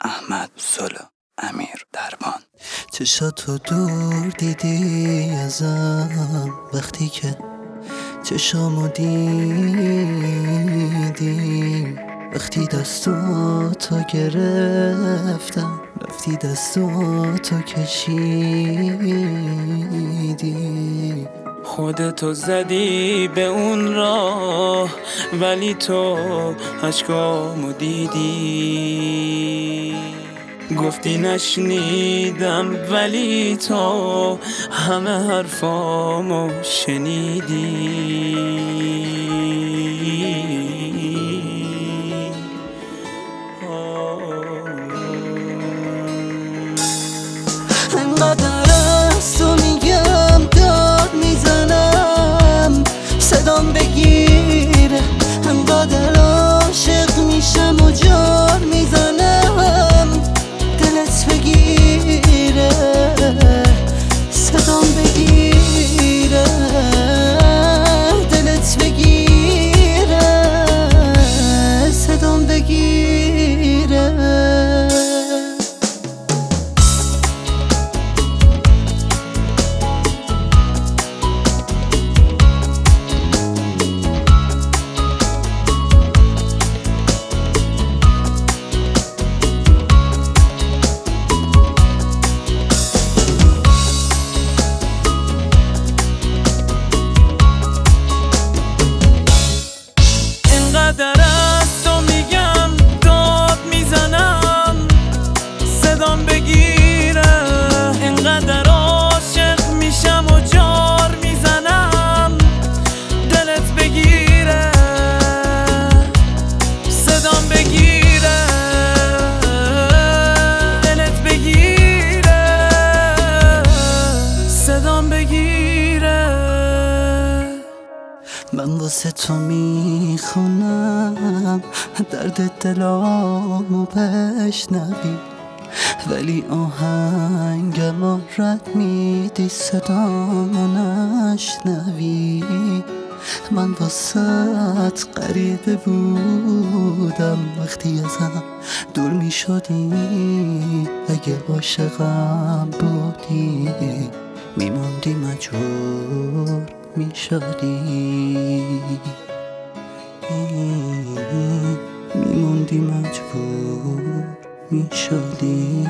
احمد سلو امیر دربان. چشاتو دور دیدی ازم وقتی که چشامو دیدی. وقتی دستاتو گرفتم رفتی دستاتو کشیدی. خودتو زدی به اون راه ولی تو عشقامو دیدی. گفتی نشنیدم ولی تو همه حرفامو شنیدی. من واسه تو می‌خونم. درد دلامو بشنوی ولی آهنگم رد میدی صدامو نشنوی. من واسه غریبه بودم. وقتی ازم دور می‌شدی اگه عاشقم بودی میموندی مجبور. میشدی میموندی مجبور میشدی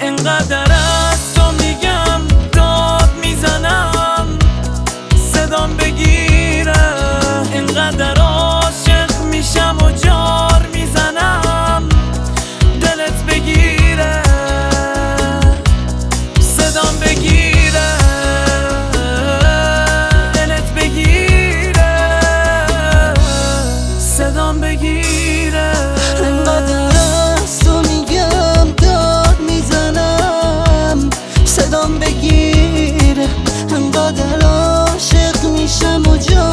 انقدر از 多久？